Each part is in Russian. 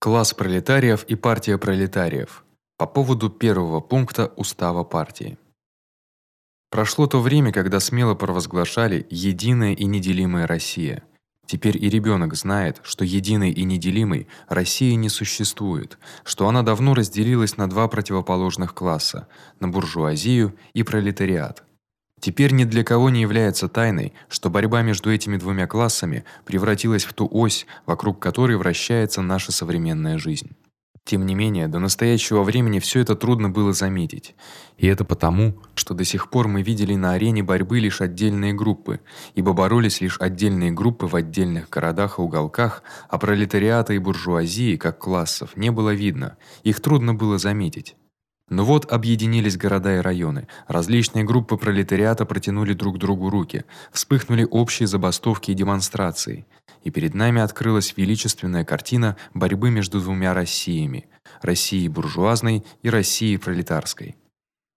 Класс пролетариев и партия пролетариев. По поводу первого пункта устава партии. Прошло то время, когда смело провозглашали единая и неделимая Россия. Теперь и ребёнок знает, что единой и неделимой России не существует, что она давно разделилась на два противоположных класса: на буржуазию и пролетариат. Теперь ни для кого не является тайной, что борьба между этими двумя классами превратилась в ту ось, вокруг которой вращается наша современная жизнь. Тем не менее, до настоящего времени всё это трудно было заметить. И это потому, что до сих пор мы видели на арене борьбы лишь отдельные группы, ибо боролись лишь отдельные группы в отдельных городах и уголках, а пролетариата и буржуазии как классов не было видно. Их трудно было заметить. Но вот объединились города и районы. Различные группы пролетариата протянули друг другу руки. Вспыхнули общие забастовки и демонстрации. И перед нами открылась величественная картина борьбы между двумя Россиями: Россией буржуазной и Россией пролетарской.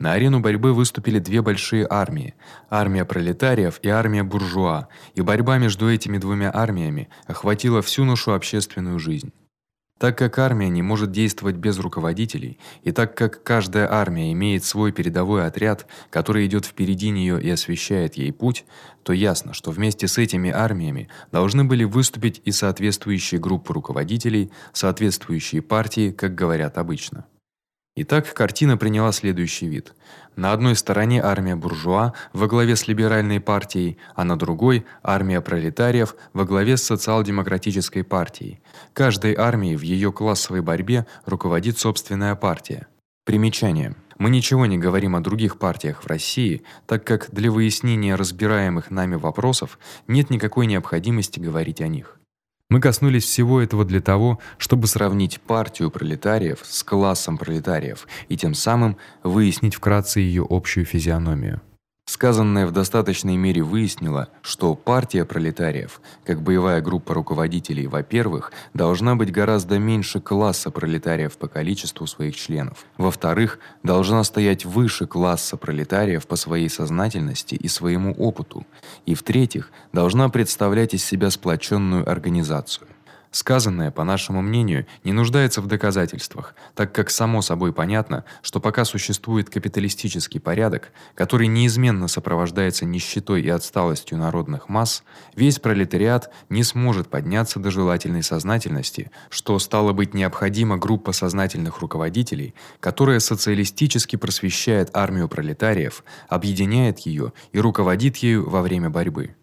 На арену борьбы выступили две большие армии: армия пролетариев и армия буржуа, и борьба между этими двумя армиями охватила всю нашу общественную жизнь. Так как армия не может действовать без руководителей, и так как каждая армия имеет свой передовой отряд, который идёт впереди неё и освещает ей путь, то ясно, что вместе с этими армиями должны были выступить и соответствующие группы руководителей, соответствующие партии, как говорят обычно. Итак, картина приняла следующий вид. На одной стороне армия буржуа во главе с либеральной партией, а на другой армия пролетариев во главе с социал-демократической партией. Каждой армией в её классовой борьбе руководит собственная партия. Примечание: мы ничего не говорим о других партиях в России, так как для выяснения разбираемых нами вопросов нет никакой необходимости говорить о них. Мы коснулись всего этого для того, чтобы сравнить партию пролетариев с классом пролетариев и тем самым выяснить вкратце её общую физиономию. Сказанное в достаточной мере выяснило, что партия пролетариев, как боевая группа руководителей, во-первых, должна быть гораздо меньше класса пролетариев по количеству своих членов. Во-вторых, должна стоять выше класса пролетариев по своей сознательности и своему опыту. И в-третьих, должна представлять из себя сплочённую организацию. Сказанное, по нашему мнению, не нуждается в доказательствах, так как само собой понятно, что пока существует капиталистический порядок, который неизменно сопровождается нищетой и отсталостью народных масс, весь пролетариат не сможет подняться до желательной сознательности, что стало быть необходима группа сознательных руководителей, которая социалистически просвещает армию пролетариев, объединяет её и руководит ею во время борьбы.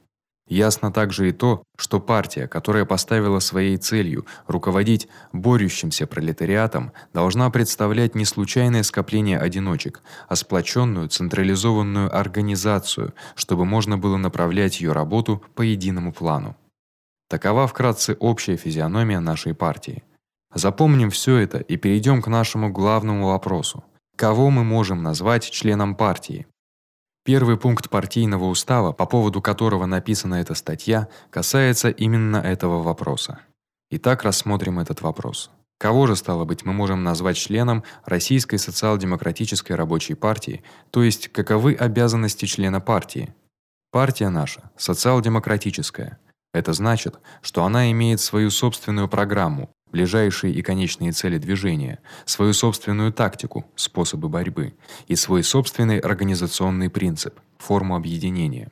Ясно также и то, что партия, которая поставила своей целью руководить борющимся пролетариатом, должна представлять не случайное скопление одиночек, а сплочённую централизованную организацию, чтобы можно было направлять её работу по единому плану. Такова вкратце общая физиономия нашей партии. Запомним всё это и перейдём к нашему главному вопросу: кого мы можем назвать членом партии? Первый пункт партийного устава, по поводу которого написана эта статья, касается именно этого вопроса. Итак, рассмотрим этот вопрос. Кого же стало быть мы можем назвать членом Российской социал-демократической рабочей партии, то есть каковы обязанности члена партии? Партия наша социал-демократическая. Это значит, что она имеет свою собственную программу, ближайшие и конечные цели движения, свою собственную тактику, способы борьбы и свой собственный организационный принцип, форму объединения.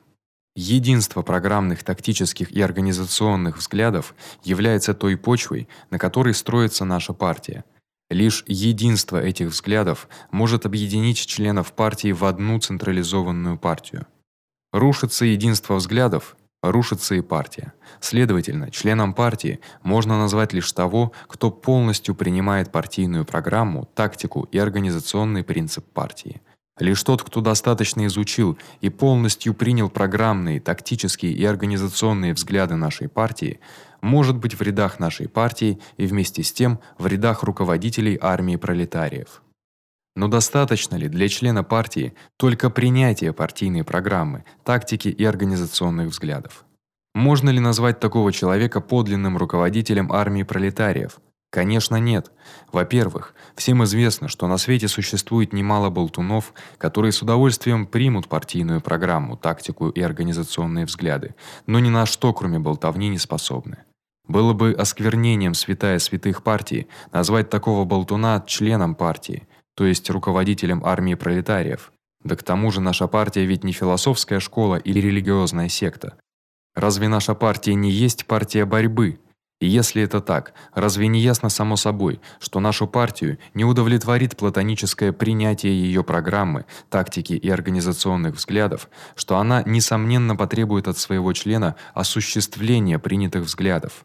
Единство программных, тактических и организационных взглядов является той почвой, на которой строится наша партия. Лишь единство этих взглядов может объединить членов партии в одну централизованную партию. Рушится единство взглядов, рушится и партия. Следовательно, членом партии можно назвать лишь того, кто полностью принимает партийную программу, тактику и организационный принцип партии. Лишь тот, кто достаточно изучил и полностью принял программные, тактические и организационные взгляды нашей партии, может быть в рядах нашей партии и вместе с тем в рядах руководителей армии пролетариев. Но достаточно ли для члена партии только принятия партийной программы, тактики и организационных взглядов? Можно ли назвать такого человека подлинным руководителем армии пролетариев? Конечно, нет. Во-первых, всем известно, что на свете существует немало болтунов, которые с удовольствием примут партийную программу, тактику и организационные взгляды, но ни на что, кроме болтовни, не способны. Было бы осквернением святая святых партии назвать такого болтуна членом партии, то есть руководителем армии пролетариев. Да к тому же наша партия ведь не философская школа или религиозная секта. Разве наша партия не есть партия борьбы? И если это так, разве не ясно само собой, что нашу партию не удовлетворит платоническое принятие её программы, тактики и организационных взглядов, что она несомненно потребует от своего члена осуществления принятых взглядов?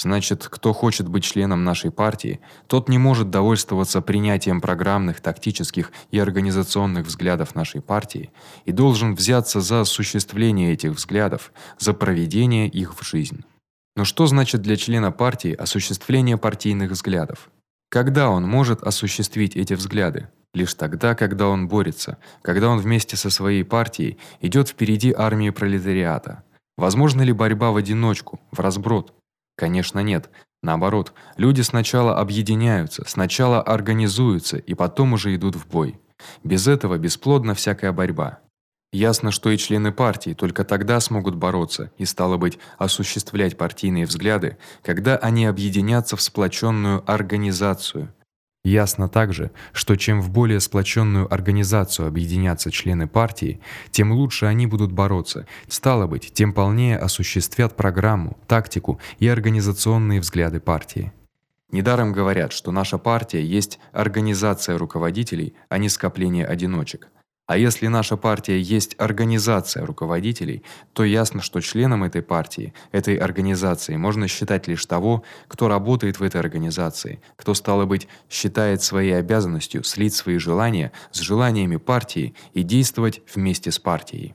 Значит, кто хочет быть членом нашей партии, тот не может довольствоваться принятием программных, тактических и организационных взглядов нашей партии и должен взяться за осуществление этих взглядов, за проведение их в жизнь. Но что значит для члена партии осуществление партийных взглядов? Когда он может осуществить эти взгляды? Лишь тогда, когда он борется, когда он вместе со своей партией идёт впереди армии пролетариата. Возможно ли борьба в одиночку, в разброд? Конечно, нет. Наоборот, люди сначала объединяются, сначала организуются и потом уже идут в бой. Без этого бесплодна всякая борьба. Ясно, что и члены партии только тогда смогут бороться и стало быть осуществлять партийные взгляды, когда они объединятся в сплочённую организацию, Ясно также, что чем в более сплоченную организацию объединятся члены партии, тем лучше они будут бороться. Стало быть, тем полнее осуществят программу, тактику и организационные взгляды партии. Недаром говорят, что наша партия есть организация руководителей, а не скопление одиночек. А если наша партия есть организация руководителей, то ясно, что членом этой партии, этой организации можно считать лишь того, кто работает в этой организации, кто стало быть считает своей обязанностью слить свои желания с желаниями партии и действовать вместе с партией.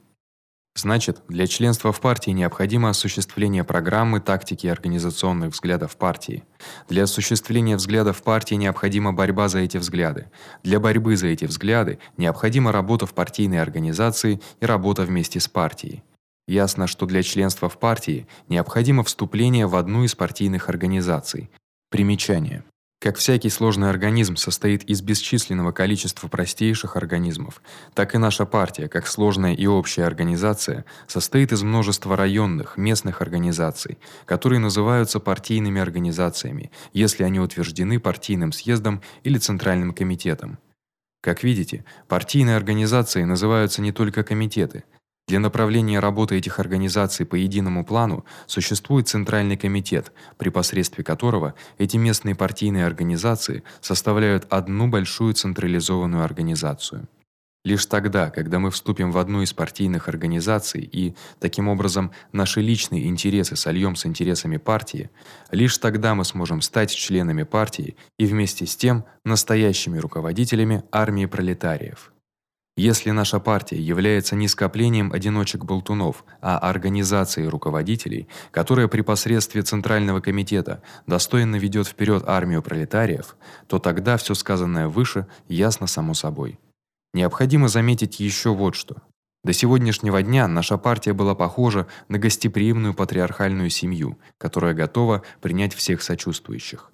Значит, для членства в партии необходимо осуществление программы, тактики и организационных взглядов партии. Для осуществления взглядов партии необходима борьба за эти взгляды. Для борьбы за эти взгляды необходима работа в партийной организации и работа вместе с партией. Ясно, что для членства в партии необходимо вступление в одну из партийных организаций. Примечание: как всякий сложный организм состоит из бесчисленного количества простейших организмов, так и наша партия, как сложная и общая организация, состоит из множества районных, местных организаций, которые называются партийными организациями, если они утверждены партийным съездом или центральным комитетом. Как видите, партийные организации называются не только комитеты, для направления работы этих организаций по единому плану существует центральный комитет, при посредстве которого эти местные партийные организации составляют одну большую централизованную организацию. Лишь тогда, когда мы вступим в одну из партийных организаций и таким образом наши личные интересы сольём с интересами партии, лишь тогда мы сможем стать членами партии и вместе с тем настоящими руководителями армии пролетариев. Если наша партия является не скоплением одиночек-болтунов, а организацией руководителей, которая при посредстве центрального комитета достойно ведёт вперёд армию пролетариев, то тогда всё сказанное выше ясно само собой. Необходимо заметить ещё вот что. До сегодняшнего дня наша партия была похожа на гостеприимную патриархальную семью, которая готова принять всех сочувствующих.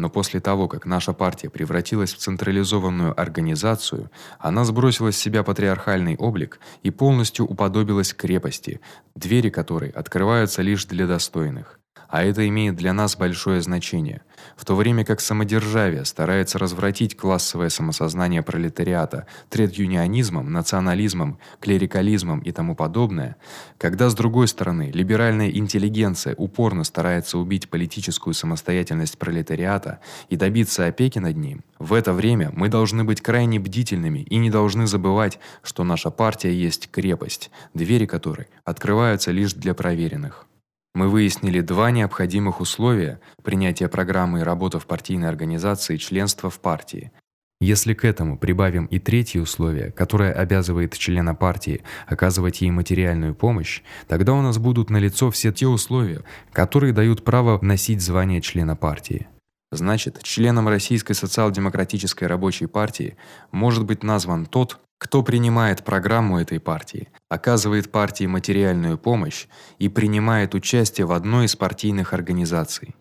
Но после того, как наша партия превратилась в централизованную организацию, она сбросила с себя патриархальный облик и полностью уподобилась крепости, двери которой открываются лишь для достойных а это имеет для нас большое значение. В то время как самодержавие старается развратить классовое самосознание пролетариата тред-юнионизмом, национализмом, клерикализмом и тому подобное, когда с другой стороны либеральная интеллигенция упорно старается убить политическую самостоятельность пролетариата и добиться опеки над ним, в это время мы должны быть крайне бдительными и не должны забывать, что наша партия есть крепость, двери которой открываются лишь для проверенных. Мы выяснили два необходимых условия принятия программы и работы в партийной организации членства в партии. Если к этому прибавим и третье условие, которое обязывает члена партии оказывать ей материальную помощь, тогда у нас будут налицо все те условия, которые дают право носить звание члена партии. Значит, членом Российской социал-демократической рабочей партии может быть назван тот, кто принимает программу этой партии, оказывает партии материальную помощь и принимает участие в одной из партийных организаций.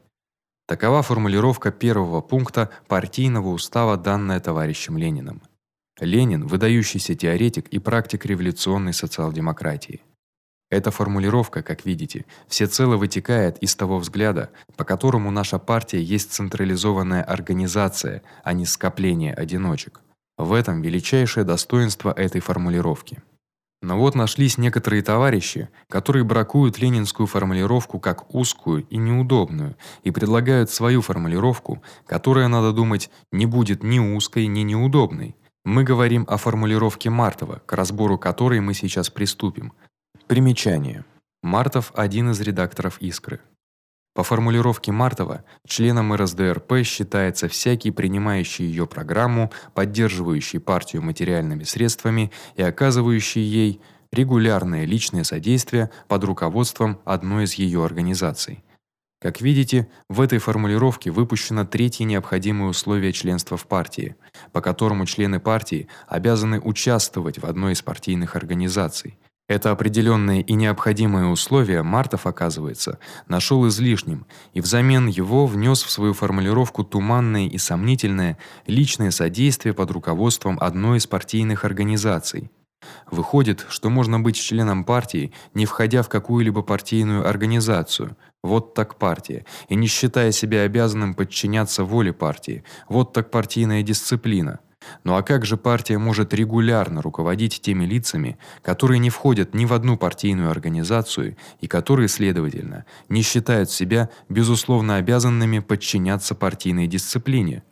Такова формулировка первого пункта партийного устава, данная товарищем Лениным. Ленин выдающийся теоретик и практик революционной социал-демократии. Эта формулировка, как видите, всецело вытекает из того взгляда, по которому наша партия есть централизованная организация, а не скопление одиночек. В этом величайшее достоинство этой формулировки. Но вот нашлись некоторые товарищи, которые бракуют ленинскую формулировку как узкую и неудобную и предлагают свою формулировку, которая, надо думать, не будет ни узкой, ни неудобной. Мы говорим о формулировке Мартова, к разбору которой мы сейчас приступим. Примечание. Мартов один из редакторов Искры. По формулировке Мартова, членом РСДРП считается всякий принимающий её программу, поддерживающий партию материальными средствами и оказывающий ей регулярное личное содействие под руководством одной из её организаций. Как видите, в этой формулировке выпущено третье необходимое условие членства в партии, по которому члены партии обязаны участвовать в одной из партийных организаций. Это определённое и необходимое условие Мартов, оказывается, нашёл излишним и взамен его внёс в свою формулировку туманное и сомнительное личное содействие под руководством одной из партийных организаций. Выходит, что можно быть членом партии, не входя в какую-либо партийную организацию. Вот так партия, и не считая себя обязанным подчиняться воле партии. Вот так партийная дисциплина. Ну а как же партия может регулярно руководить теми лицами, которые не входят ни в одну партийную организацию и которые, следовательно, не считают себя безусловно обязанными подчиняться партийной дисциплине?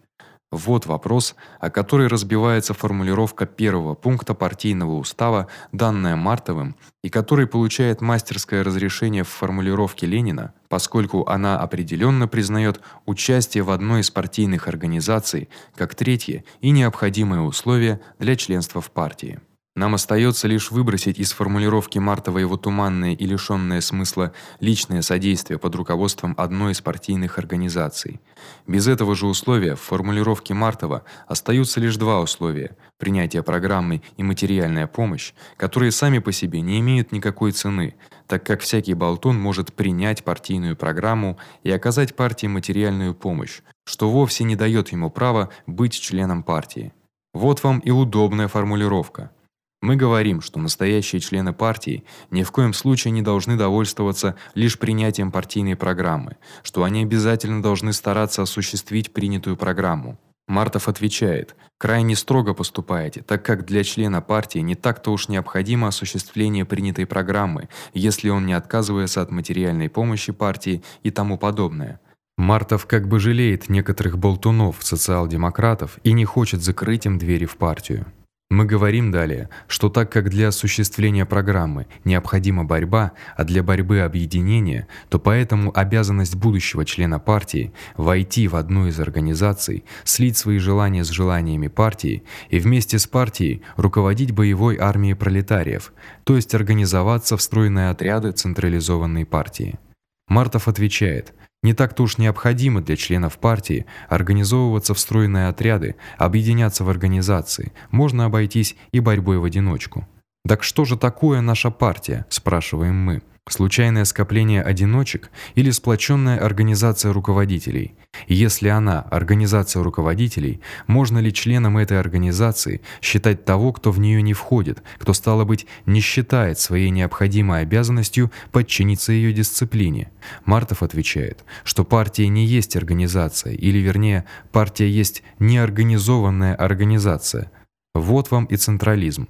Вот вопрос, о который разбивается формулировка первого пункта партийного устава, данная Мартовым, и который получает мастерское разрешение в формулировке Ленина, поскольку она определённо признаёт участие в одной из партийных организаций как третье и необходимое условие для членства в партии. Нам остаётся лишь выбросить из формулировки Мартова его туманное и лишённое смысла личное содействие под руководством одной из партийных организаций. Без этого же условия в формулировке Мартова остаются лишь два условия: принятие программы и материальная помощь, которые сами по себе не имеют никакой цены, так как всякий болтун может принять партийную программу и оказать партии материальную помощь, что вовсе не даёт ему права быть членом партии. Вот вам и удобная формулировка. Мы говорим, что настоящие члены партии ни в коем случае не должны довольствоваться лишь принятием партийной программы, что они обязательно должны стараться осуществить принятую программу. Мартов отвечает: "Крайне строго поступаете, так как для члена партии не так-то уж необходимо осуществление принятой программы, если он не отказывается от материальной помощи партии и тому подобное". Мартов как бы жалеет некоторых болтунов, социал-демократов и не хочет закрыть им двери в партию. Мы говорим далее, что так как для осуществления программы необходима борьба, а для борьбы объединение, то поэтому обязанность будущего члена партии войти в одну из организаций, слить свои желания с желаниями партии и вместе с партией руководить боевой армией пролетариев, то есть организоваться в стройные отряды централизованной партии. Мартов отвечает: не так-то уж необходимо для членов партии организовываться в стройные отряды, объединяться в организации. Можно обойтись и борьбой в одиночку. Так что же такое наша партия, спрашиваем мы? Случайное скопление одиночек или сплоченная организация руководителей? Если она организация руководителей, можно ли членом этой организации считать того, кто в неё не входит, кто стало быть не считает своей необходимой обязанностью подчиниться её дисциплине? Мартов отвечает, что партия не есть организация, или вернее, партия есть неорганизованная организация. Вот вам и централизм.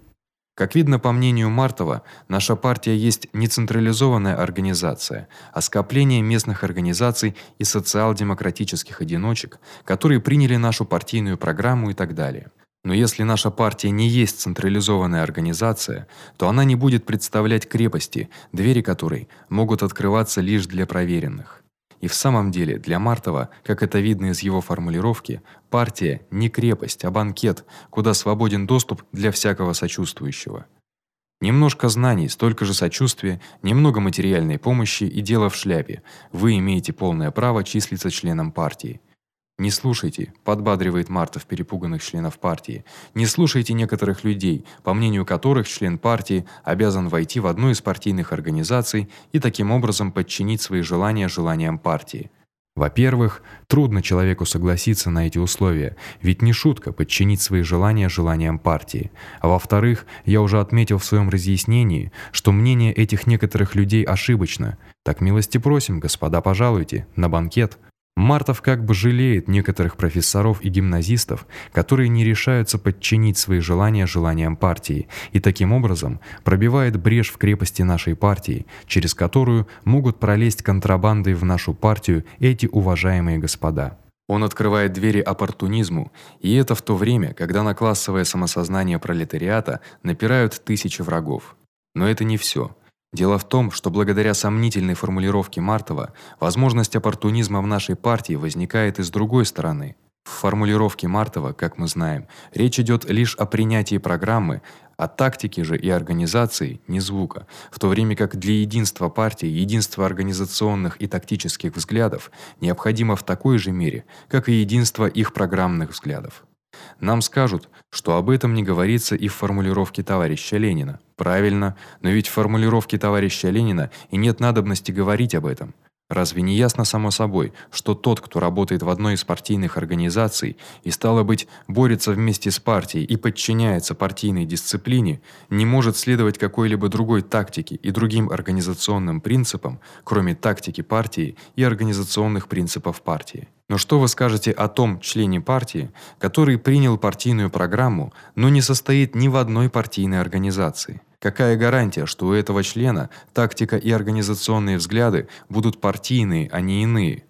Как видно по мнению Мартова, наша партия есть не централизованная организация, а скопление местных организаций и социал-демократических одиночек, которые приняли нашу партийную программу и так далее. Но если наша партия не есть централизованная организация, то она не будет представлять крепости, двери которой могут открываться лишь для проверенных. И в самом деле, для Мартова, как это видно из его формулировки, партия не крепость, а банкет, куда свободен доступ для всякого сочувствующего. Немножко знаний, столько же сочувствия, немного материальной помощи и дело в шляпе. Вы имеете полное право числиться членом партии. Не слушайте, подбадривает Мартов перепуганных членов партии. Не слушайте некоторых людей, по мнению которых член партии обязан войти в одну из партийных организаций и таким образом подчинить свои желания желаниям партии. Во-первых, трудно человеку согласиться на эти условия, ведь не шутка подчинить свои желания желаниям партии. А во-вторых, я уже отметил в своем разъяснении, что мнение этих некоторых людей ошибочно. Так милости просим, господа, пожалуйте на банкет. Мартов как бы жалеет некоторых профессоров и гимназистов, которые не решаются подчинить свои желания желаниям партии, и таким образом пробивает брешь в крепости нашей партии, через которую могут пролезть контрабандой в нашу партию эти уважаемые господа. Он открывает двери оппортунизму, и это в то время, когда на классовое самосознание пролетариата напирают тысячи врагов. Но это не всё. Дело в том, что благодаря сомнительной формулировке Мартова возможность оппортунизма в нашей партии возникает и с другой стороны. В формулировке Мартова, как мы знаем, речь идёт лишь о принятии программы, о тактике же и организации ни звука, в то время как для единства партии, единства организационных и тактических взглядов необходимо в такой же мере, как и единство их программных взглядов. Нам скажут, что об этом не говорится и в формулировке товарища Ленина. Правильно, но ведь в формулировке товарища Ленина и нет надобности говорить об этом. Разве не ясно само собой, что тот, кто работает в одной из партийных организаций и стало быть, борется вместе с партией и подчиняется партийной дисциплине, не может следовать какой-либо другой тактике и другим организационным принципам, кроме тактики партии и организационных принципов партии? Но что вы скажете о том члене партии, который принял партийную программу, но не состоит ни в одной партийной организации? Какая гарантия, что у этого члена тактика и организационные взгляды будут партийные, а не иные?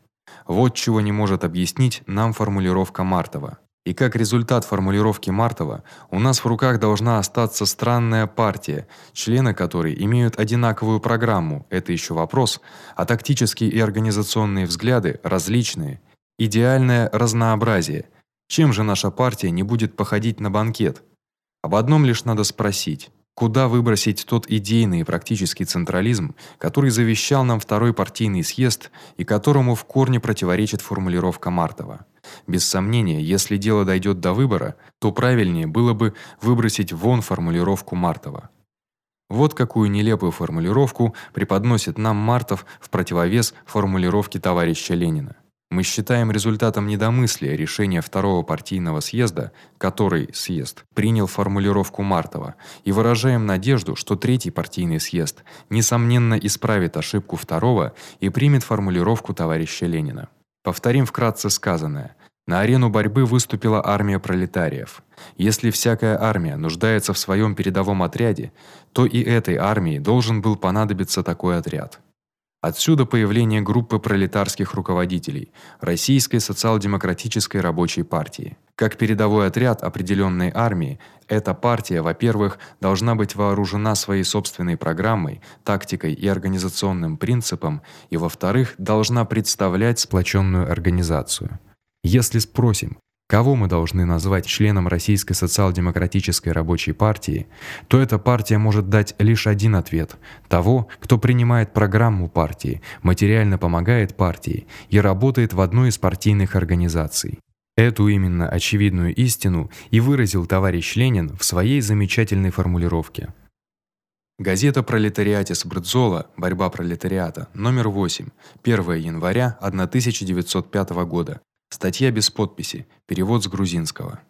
Вот чего не может объяснить нам формулировка Мартова. И как результат формулировки Мартова, у нас в руках должна остаться странная партия, члены которой имеют одинаковую программу. Это ещё вопрос, а тактические и организационные взгляды различные. Идеальное разнообразие. Чем же наша партия не будет походить на банкет? Об одном лишь надо спросить: куда выбросить тот идейный и практический централизм, который завещал нам второй партийный съезд и которому в корне противоречит формулировка Мартова? Без сомнения, если дело дойдёт до выбора, то правильнее было бы выбросить вон формулировку Мартова. Вот какую нелепую формулировку преподносит нам Мартов в противовес формулировке товарища Ленина. Мы считаем результатом недомыслия решения второго партийного съезда, который съезд принял формулировку Мартова, и выражаем надежду, что третий партийный съезд несомненно исправит ошибку второго и примет формулировку товарища Ленина. Повторим вкратце сказанное. На арену борьбы выступила армия пролетариев. Если всякая армия нуждается в своём передовом отряде, то и этой армии должен был понадобиться такой отряд. Отсюда появление группы пролетарских руководителей Российской социал-демократической рабочей партии. Как передовой отряд определённой армии, эта партия, во-первых, должна быть вооружена своей собственной программой, тактикой и организационным принципом, и во-вторых, должна представлять сплочённую организацию. Если спросим, Кого мы должны назвать членом Российской социал-демократической рабочей партии, то эта партия может дать лишь один ответ: того, кто принимает программу партии, материально помогает партии и работает в одной из партийных организаций. Эту именно очевидную истину и выразил товарищ Ленин в своей замечательной формулировке. Газета Пролетариатис Брдзола. Борьба пролетариата. Номер 8. 1 января 1905 года. Статья без подписи. Перевод с грузинского.